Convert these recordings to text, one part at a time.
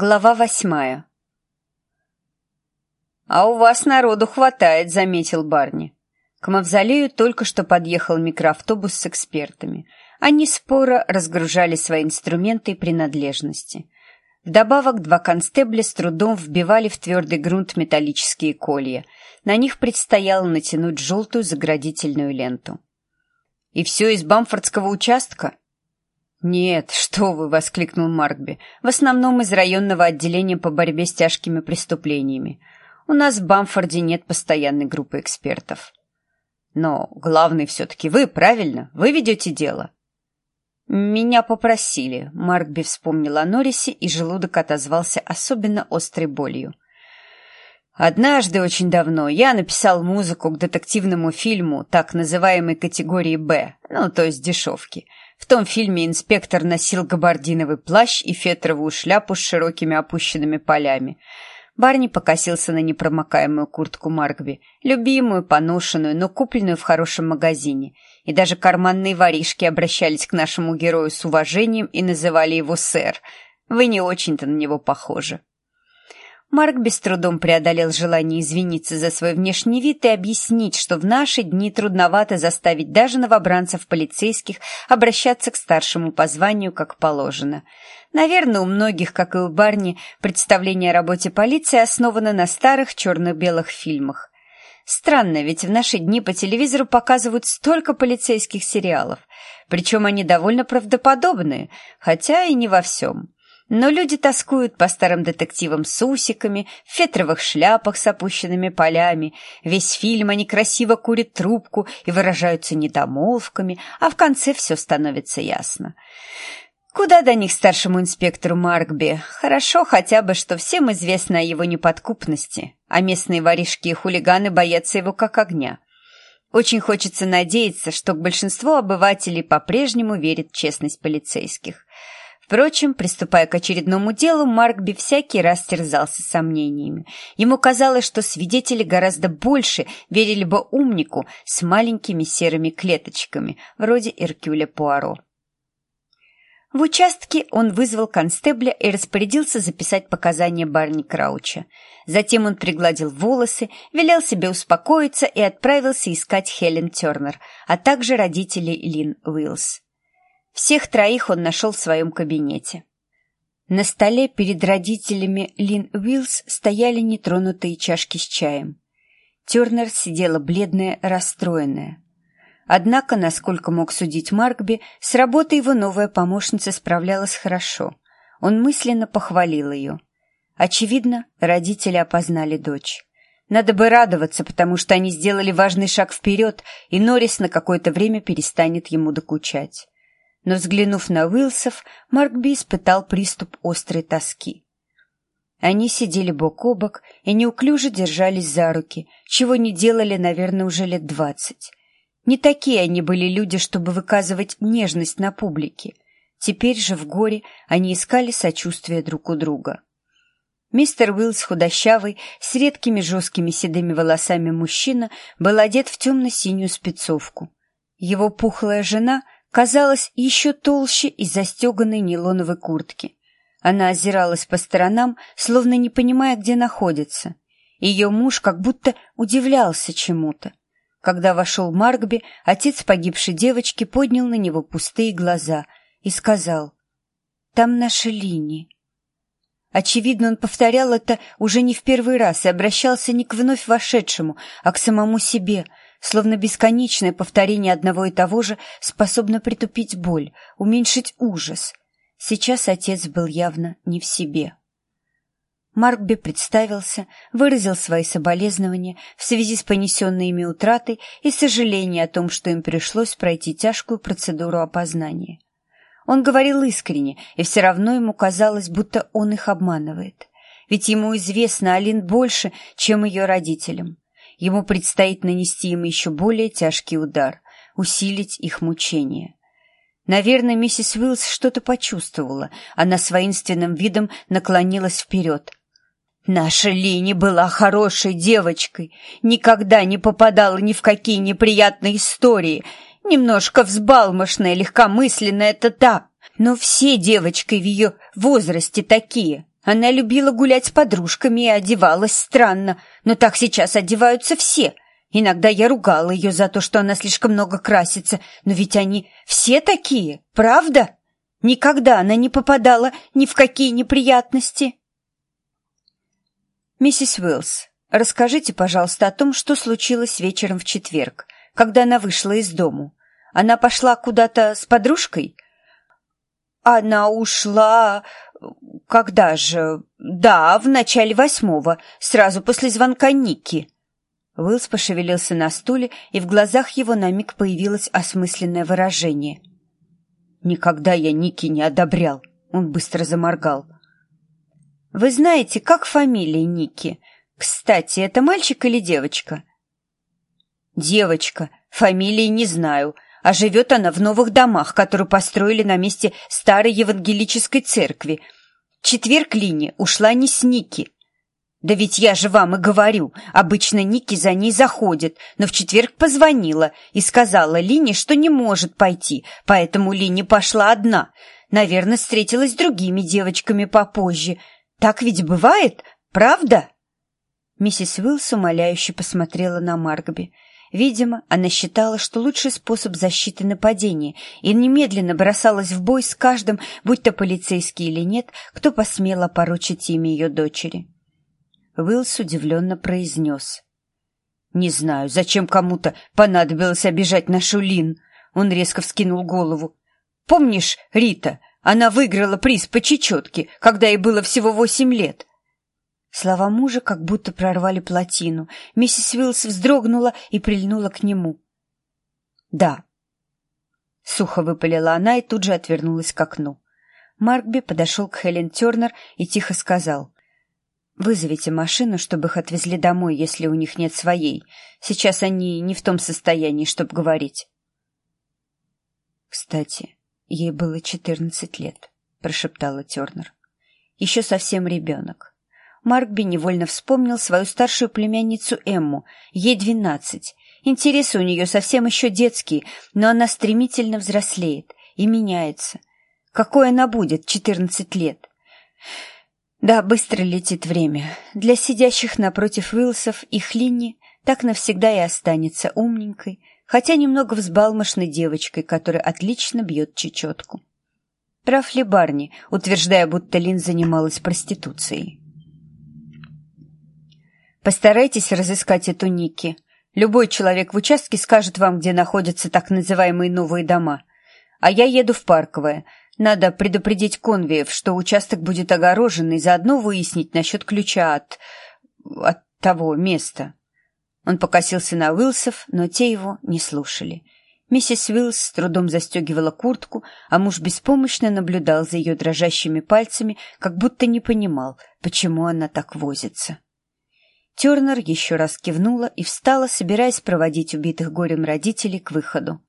Глава восьмая. «А у вас народу хватает», — заметил Барни. К мавзолею только что подъехал микроавтобус с экспертами. Они споро разгружали свои инструменты и принадлежности. Вдобавок два констебля с трудом вбивали в твердый грунт металлические колья. На них предстояло натянуть желтую заградительную ленту. «И все из бамфордского участка?» «Нет, что вы!» — воскликнул Маркби. «В основном из районного отделения по борьбе с тяжкими преступлениями. У нас в Бамфорде нет постоянной группы экспертов». «Но главный все-таки вы, правильно? Вы ведете дело?» «Меня попросили», — Маркби вспомнил о Норрисе, и желудок отозвался особенно острой болью. «Однажды, очень давно, я написал музыку к детективному фильму так называемой категории «Б», ну, то есть дешевки». В том фильме инспектор носил габардиновый плащ и фетровую шляпу с широкими опущенными полями. Барни покосился на непромокаемую куртку Маркби, любимую, поношенную, но купленную в хорошем магазине. И даже карманные воришки обращались к нашему герою с уважением и называли его сэр. Вы не очень-то на него похожи. Марк без трудом преодолел желание извиниться за свой внешний вид и объяснить, что в наши дни трудновато заставить даже новобранцев полицейских обращаться к старшему по званию как положено. Наверное, у многих, как и у Барни, представление о работе полиции основано на старых черно-белых фильмах. Странно, ведь в наши дни по телевизору показывают столько полицейских сериалов, причем они довольно правдоподобные, хотя и не во всем. Но люди тоскуют по старым детективам с усиками, в фетровых шляпах с опущенными полями. Весь фильм они красиво курят трубку и выражаются недомолвками, а в конце все становится ясно. Куда до них старшему инспектору Маркби? Хорошо хотя бы, что всем известно о его неподкупности, а местные воришки и хулиганы боятся его как огня. Очень хочется надеяться, что большинство обывателей по-прежнему верит в честность полицейских. Впрочем, приступая к очередному делу, Маркби всякий раз терзался сомнениями. Ему казалось, что свидетели гораздо больше верили бы умнику с маленькими серыми клеточками, вроде Эркюля Пуаро. В участке он вызвал констебля и распорядился записать показания Барни Крауча. Затем он пригладил волосы, велел себе успокоиться и отправился искать Хелен Тернер, а также родителей Лин Уиллс. Всех троих он нашел в своем кабинете. На столе перед родителями Лин Уиллс стояли нетронутые чашки с чаем. Тернер сидела бледная, расстроенная. Однако, насколько мог судить Маркби, с работой его новая помощница справлялась хорошо. Он мысленно похвалил ее. Очевидно, родители опознали дочь. Надо бы радоваться, потому что они сделали важный шаг вперед, и Норрис на какое-то время перестанет ему докучать но, взглянув на Уилсов, Маркби испытал приступ острой тоски. Они сидели бок о бок и неуклюже держались за руки, чего не делали, наверное, уже лет двадцать. Не такие они были люди, чтобы выказывать нежность на публике. Теперь же в горе они искали сочувствия друг у друга. Мистер Уиллс, худощавый, с редкими жесткими седыми волосами мужчина, был одет в темно-синюю спецовку. Его пухлая жена — казалась еще толще из застеганной нейлоновой куртки. Она озиралась по сторонам, словно не понимая, где находится. Ее муж как будто удивлялся чему-то. Когда вошел Маркби, отец погибшей девочки поднял на него пустые глаза и сказал «Там наши линии». Очевидно, он повторял это уже не в первый раз и обращался не к вновь вошедшему, а к самому себе — словно бесконечное повторение одного и того же способно притупить боль, уменьшить ужас. Сейчас отец был явно не в себе. Маркби представился, выразил свои соболезнования в связи с понесенной ими утратой и сожаление о том, что им пришлось пройти тяжкую процедуру опознания. Он говорил искренне, и все равно ему казалось, будто он их обманывает. Ведь ему известно Алин больше, чем ее родителям. Ему предстоит нанести им еще более тяжкий удар, усилить их мучения. Наверное, миссис Уиллс что-то почувствовала. Она с воинственным видом наклонилась вперед. «Наша Лини была хорошей девочкой, никогда не попадала ни в какие неприятные истории. Немножко взбалмошная, легкомысленная — это да, но все девочки в ее возрасте такие. Она любила гулять с подружками и одевалась странно, но так сейчас одеваются все. Иногда я ругала ее за то, что она слишком много красится, но ведь они все такие, правда? Никогда она не попадала ни в какие неприятности. Миссис Уиллс, расскажите, пожалуйста, о том, что случилось вечером в четверг, когда она вышла из дому. Она пошла куда-то с подружкой? Она ушла... Когда же? Да, в начале восьмого, сразу после звонка Ники. Уиллс пошевелился на стуле, и в глазах его на миг появилось осмысленное выражение. «Никогда я Ники не одобрял», — он быстро заморгал. «Вы знаете, как фамилия Ники? Кстати, это мальчик или девочка?» «Девочка. Фамилии не знаю а живет она в новых домах, которые построили на месте старой евангелической церкви. четверг Лине ушла не с Ники. Да ведь я же вам и говорю, обычно Ники за ней заходит, но в четверг позвонила и сказала Лине, что не может пойти, поэтому Лине пошла одна. Наверное, встретилась с другими девочками попозже. Так ведь бывает, правда?» Миссис Уиллс умоляюще посмотрела на Маргби. Видимо, она считала, что лучший способ защиты нападения, и немедленно бросалась в бой с каждым, будь то полицейский или нет, кто посмел опорочить имя ее дочери. Уиллс удивленно произнес. «Не знаю, зачем кому-то понадобилось обижать нашу Лин?» Он резко вскинул голову. «Помнишь, Рита, она выиграла приз по чечетке, когда ей было всего восемь лет. Слова мужа как будто прорвали плотину. Миссис Уиллс вздрогнула и прильнула к нему. «Да». Сухо выпалила она и тут же отвернулась к окну. Маркби подошел к Хелен Тернер и тихо сказал. «Вызовите машину, чтобы их отвезли домой, если у них нет своей. Сейчас они не в том состоянии, чтобы говорить». «Кстати, ей было четырнадцать лет», — прошептала Тернер. «Еще совсем ребенок. Маркби невольно вспомнил свою старшую племянницу Эмму, ей двенадцать. Интересы у нее совсем еще детские, но она стремительно взрослеет и меняется. Какой она будет четырнадцать лет? Да, быстро летит время. Для сидящих напротив Уилсов и Хлинни так навсегда и останется умненькой, хотя немного взбалмошной девочкой, которая отлично бьет чечетку. Прав ли Барни, утверждая, будто Лин занималась проституцией? Постарайтесь разыскать эту Ники. Любой человек в участке скажет вам, где находятся так называемые новые дома. А я еду в Парковое. Надо предупредить конвиев, что участок будет огорожен, и заодно выяснить насчет ключа от... от того места. Он покосился на Уилсов, но те его не слушали. Миссис Уиллс с трудом застегивала куртку, а муж беспомощно наблюдал за ее дрожащими пальцами, как будто не понимал, почему она так возится. Тернер еще раз кивнула и встала, собираясь проводить убитых горем родителей к выходу.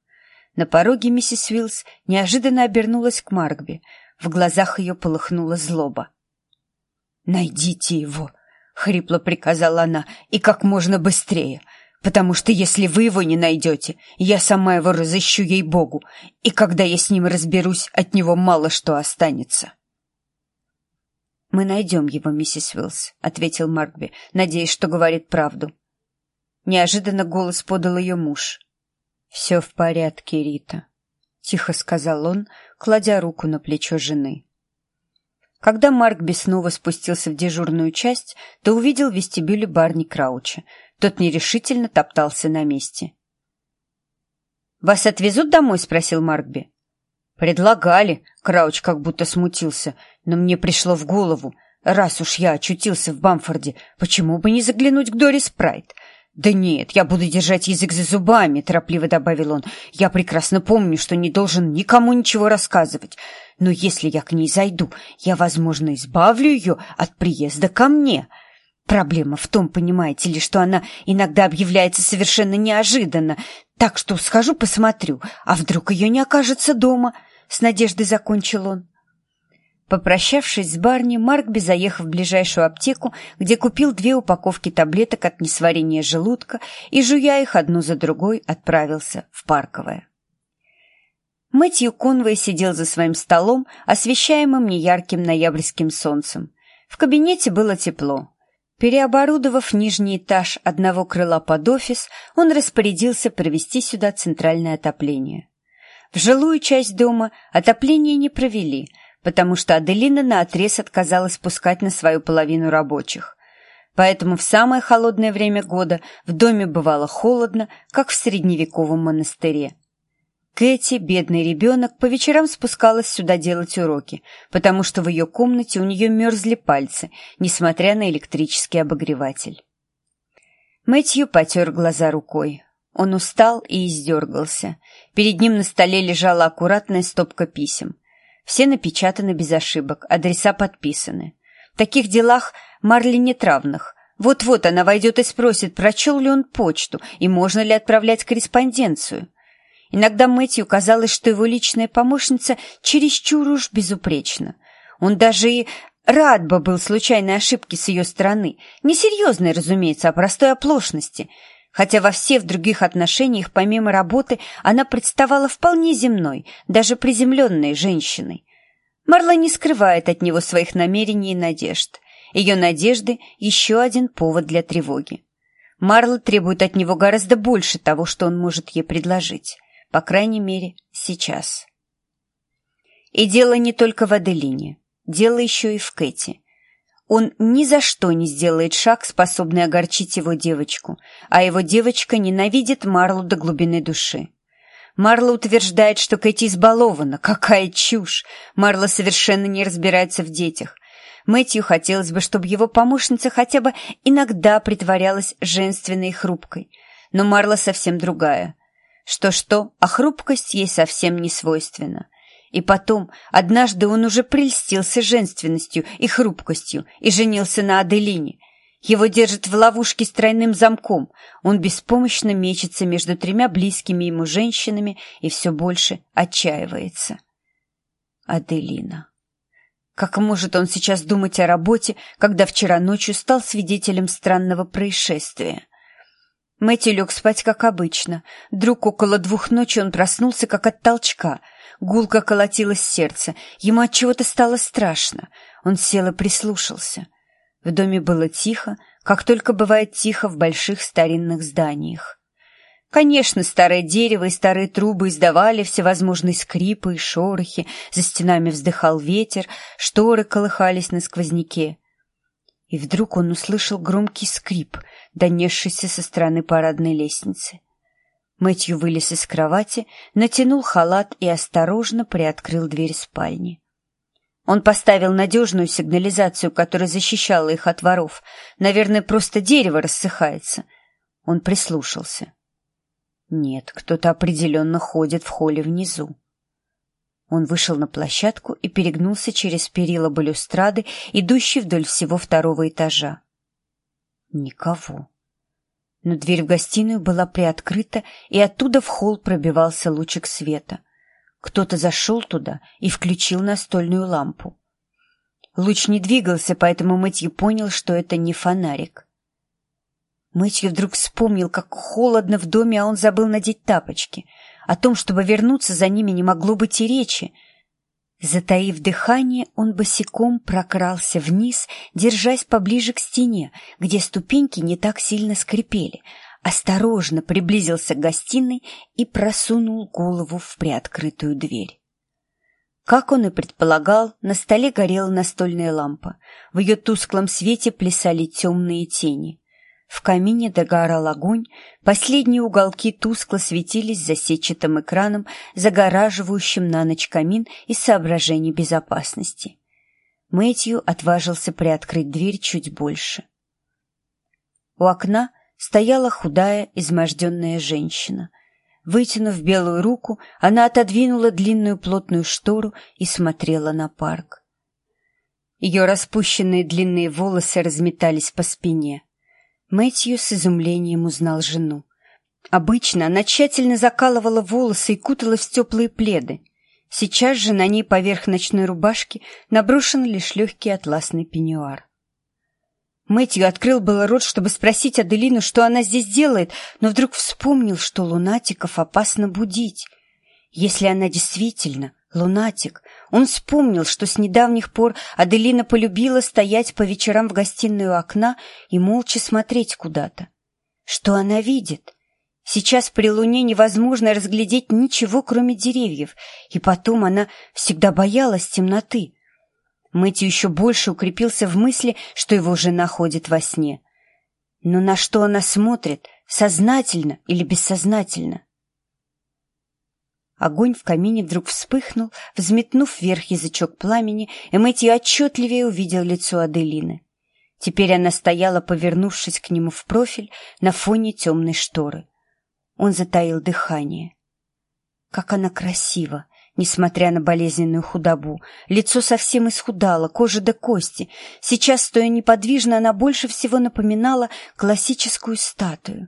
На пороге миссис Уиллс неожиданно обернулась к Маркби. В глазах ее полыхнула злоба. «Найдите его!» — хрипло приказала она, — «и как можно быстрее!» потому что если вы его не найдете, я сама его разыщу ей-богу, и когда я с ним разберусь, от него мало что останется. «Мы найдем его, миссис Уиллс», — ответил Маркби, надеясь, что говорит правду. Неожиданно голос подал ее муж. «Все в порядке, Рита», — тихо сказал он, кладя руку на плечо жены. Когда Маркби снова спустился в дежурную часть, то увидел в вестибюле Барни Крауча. Тот нерешительно топтался на месте. «Вас отвезут домой?» — спросил Маркби. «Предлагали», — Крауч как будто смутился, но мне пришло в голову, раз уж я очутился в Бамфорде, почему бы не заглянуть к Дорис Прайд? «Да нет, я буду держать язык за зубами», — торопливо добавил он. «Я прекрасно помню, что не должен никому ничего рассказывать. Но если я к ней зайду, я, возможно, избавлю ее от приезда ко мне». Проблема в том, понимаете ли, что она иногда объявляется совершенно неожиданно, так что схожу посмотрю, а вдруг ее не окажется дома, — с надеждой закончил он. Попрощавшись с Барни, Маркби заехал в ближайшую аптеку, где купил две упаковки таблеток от несварения желудка и, жуя их одну за другой, отправился в Парковое. Мэтью Конвей сидел за своим столом, освещаемым неярким ноябрьским солнцем. В кабинете было тепло. Переоборудовав нижний этаж одного крыла под офис, он распорядился провести сюда центральное отопление. В жилую часть дома отопление не провели, потому что Аделина наотрез отказалась пускать на свою половину рабочих. Поэтому в самое холодное время года в доме бывало холодно, как в средневековом монастыре. Кэти, бедный ребенок, по вечерам спускалась сюда делать уроки, потому что в ее комнате у нее мерзли пальцы, несмотря на электрический обогреватель. Мэтью потер глаза рукой. Он устал и издергался. Перед ним на столе лежала аккуратная стопка писем. Все напечатаны без ошибок, адреса подписаны. В таких делах Марли нет равных. Вот-вот она войдет и спросит, прочел ли он почту и можно ли отправлять корреспонденцию. Иногда Мэтью казалось, что его личная помощница чересчур уж безупречна. Он даже и рад бы был случайной ошибке с ее стороны. Несерьезной, разумеется, а простой оплошности. Хотя во всех других отношениях, помимо работы, она представала вполне земной, даже приземленной женщиной. Марла не скрывает от него своих намерений и надежд. Ее надежды — еще один повод для тревоги. Марла требует от него гораздо больше того, что он может ей предложить. По крайней мере, сейчас. И дело не только в Аделине. Дело еще и в Кэти. Он ни за что не сделает шаг, способный огорчить его девочку, а его девочка ненавидит Марлу до глубины души. Марла утверждает, что Кэти избалована. Какая чушь! Марла совершенно не разбирается в детях. Мэтью хотелось бы, чтобы его помощница хотя бы иногда притворялась женственной и хрупкой. Но Марла совсем другая. Что-что, а хрупкость ей совсем не свойственна. И потом, однажды он уже прельстился женственностью и хрупкостью и женился на Аделине. Его держат в ловушке с тройным замком. Он беспомощно мечется между тремя близкими ему женщинами и все больше отчаивается. Аделина. Как может он сейчас думать о работе, когда вчера ночью стал свидетелем странного происшествия? Мэтью лег спать, как обычно. Вдруг около двух ночи он проснулся, как от толчка. Гулко колотилось сердце. Ему от чего-то стало страшно. Он сел и прислушался. В доме было тихо, как только бывает тихо в больших старинных зданиях. Конечно, старое дерево и старые трубы издавали всевозможные скрипы и шорохи, за стенами вздыхал ветер, шторы колыхались на сквозняке. И вдруг он услышал громкий скрип, донесшийся со стороны парадной лестницы. Мэтью вылез из кровати, натянул халат и осторожно приоткрыл дверь спальни. Он поставил надежную сигнализацию, которая защищала их от воров. Наверное, просто дерево рассыхается. Он прислушался. Нет, кто-то определенно ходит в холле внизу. Он вышел на площадку и перегнулся через перила балюстрады, идущей вдоль всего второго этажа. Никого. Но дверь в гостиную была приоткрыта, и оттуда в холл пробивался лучик света. Кто-то зашел туда и включил настольную лампу. Луч не двигался, поэтому Мэтью понял, что это не фонарик. Мэтью вдруг вспомнил, как холодно в доме, а он забыл надеть тапочки — о том, чтобы вернуться за ними, не могло быть и речи. Затаив дыхание, он босиком прокрался вниз, держась поближе к стене, где ступеньки не так сильно скрипели, осторожно приблизился к гостиной и просунул голову в приоткрытую дверь. Как он и предполагал, на столе горела настольная лампа. В ее тусклом свете плясали темные тени. В камине догорал огонь, последние уголки тускло светились за сетчатым экраном, загораживающим на ночь камин из соображений безопасности. Мэтью отважился приоткрыть дверь чуть больше. У окна стояла худая, изможденная женщина. Вытянув белую руку, она отодвинула длинную плотную штору и смотрела на парк. Ее распущенные длинные волосы разметались по спине — Мэтью с изумлением узнал жену. Обычно она тщательно закалывала волосы и куталась в теплые пледы. Сейчас же на ней поверх ночной рубашки наброшен лишь легкий атласный пеньюар. Мэтью открыл было рот, чтобы спросить Аделину, что она здесь делает, но вдруг вспомнил, что лунатиков опасно будить. Если она действительно Лунатик. Он вспомнил, что с недавних пор Аделина полюбила стоять по вечерам в гостиной у окна и молча смотреть куда-то. Что она видит? Сейчас при луне невозможно разглядеть ничего, кроме деревьев, и потом она всегда боялась темноты. Мэтью еще больше укрепился в мысли, что его жена ходит во сне. Но на что она смотрит, сознательно или бессознательно? Огонь в камине вдруг вспыхнул, взметнув вверх язычок пламени, и Мэтью отчетливее увидел лицо Аделины. Теперь она стояла, повернувшись к нему в профиль на фоне темной шторы. Он затаил дыхание. Как она красива, несмотря на болезненную худобу. Лицо совсем исхудало, кожа до кости. Сейчас, стоя неподвижно, она больше всего напоминала классическую статую.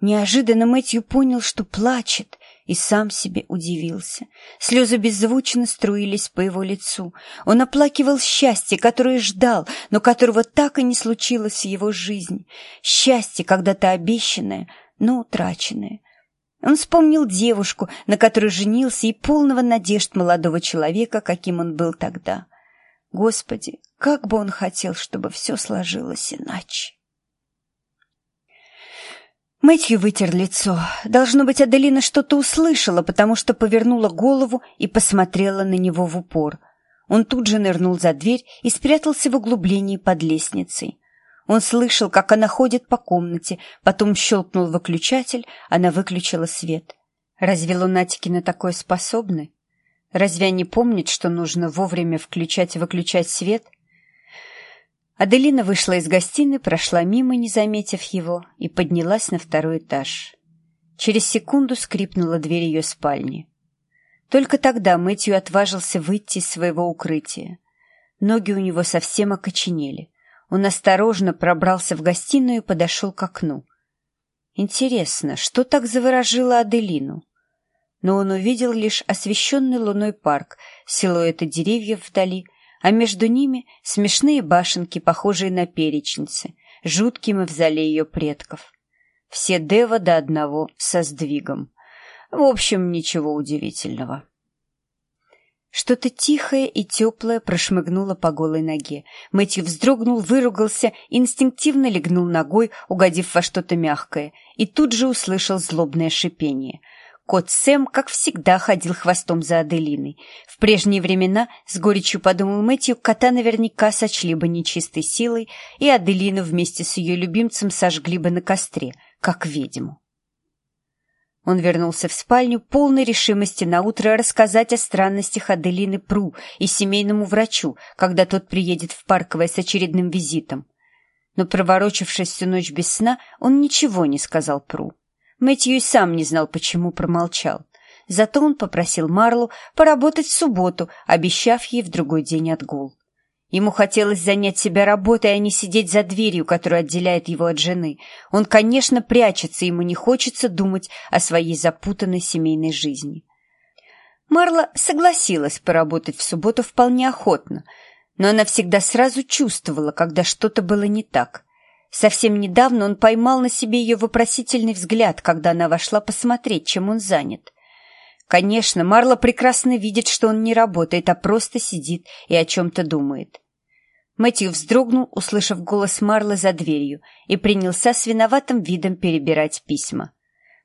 Неожиданно Мэтью понял, что плачет, и сам себе удивился. Слезы беззвучно струились по его лицу. Он оплакивал счастье, которое ждал, но которого так и не случилось в его жизни. Счастье, когда-то обещанное, но утраченное. Он вспомнил девушку, на которой женился, и полного надежд молодого человека, каким он был тогда. Господи, как бы он хотел, чтобы все сложилось иначе. Мэтью вытер лицо. Должно быть, Аделина что-то услышала, потому что повернула голову и посмотрела на него в упор. Он тут же нырнул за дверь и спрятался в углублении под лестницей. Он слышал, как она ходит по комнате, потом щелкнул выключатель, она выключила свет. Разве лунатики на такое способны? Разве они помнят, что нужно вовремя включать и выключать свет? Аделина вышла из гостиной, прошла мимо, не заметив его, и поднялась на второй этаж. Через секунду скрипнула дверь ее спальни. Только тогда Мэтью отважился выйти из своего укрытия. Ноги у него совсем окоченели. Он осторожно пробрался в гостиную и подошел к окну. Интересно, что так заворожило Аделину? Но он увидел лишь освещенный луной парк, силуэты деревьев вдали, а между ними смешные башенки, похожие на перечницы, жуткий мавзолей ее предков. Все Дева до одного со сдвигом. В общем, ничего удивительного. Что-то тихое и теплое прошмыгнуло по голой ноге. Мэтью вздрогнул, выругался, инстинктивно легнул ногой, угодив во что-то мягкое, и тут же услышал злобное шипение — Кот Сэм, как всегда, ходил хвостом за Аделиной. В прежние времена, с горечью подумал Мэтью, кота наверняка сочли бы нечистой силой, и Аделину вместе с ее любимцем сожгли бы на костре, как ведьму. Он вернулся в спальню, полной решимости на утро рассказать о странностях Аделины Пру и семейному врачу, когда тот приедет в Парковое с очередным визитом. Но, проворочившись всю ночь без сна, он ничего не сказал Пру. Мэтью сам не знал, почему промолчал. Зато он попросил Марлу поработать в субботу, обещав ей в другой день отгул. Ему хотелось занять себя работой, а не сидеть за дверью, которая отделяет его от жены. Он, конечно, прячется, ему не хочется думать о своей запутанной семейной жизни. Марла согласилась поработать в субботу вполне охотно, но она всегда сразу чувствовала, когда что-то было не так. Совсем недавно он поймал на себе ее вопросительный взгляд, когда она вошла посмотреть, чем он занят. Конечно, Марла прекрасно видит, что он не работает, а просто сидит и о чем-то думает. Мэтью вздрогнул, услышав голос Марлы за дверью, и принялся с виноватым видом перебирать письма.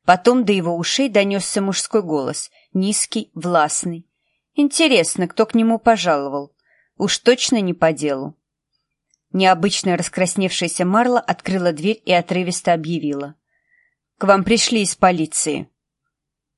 Потом до его ушей донесся мужской голос, низкий, властный. Интересно, кто к нему пожаловал? Уж точно не по делу. Необычно раскрасневшаяся Марла открыла дверь и отрывисто объявила. «К вам пришли из полиции».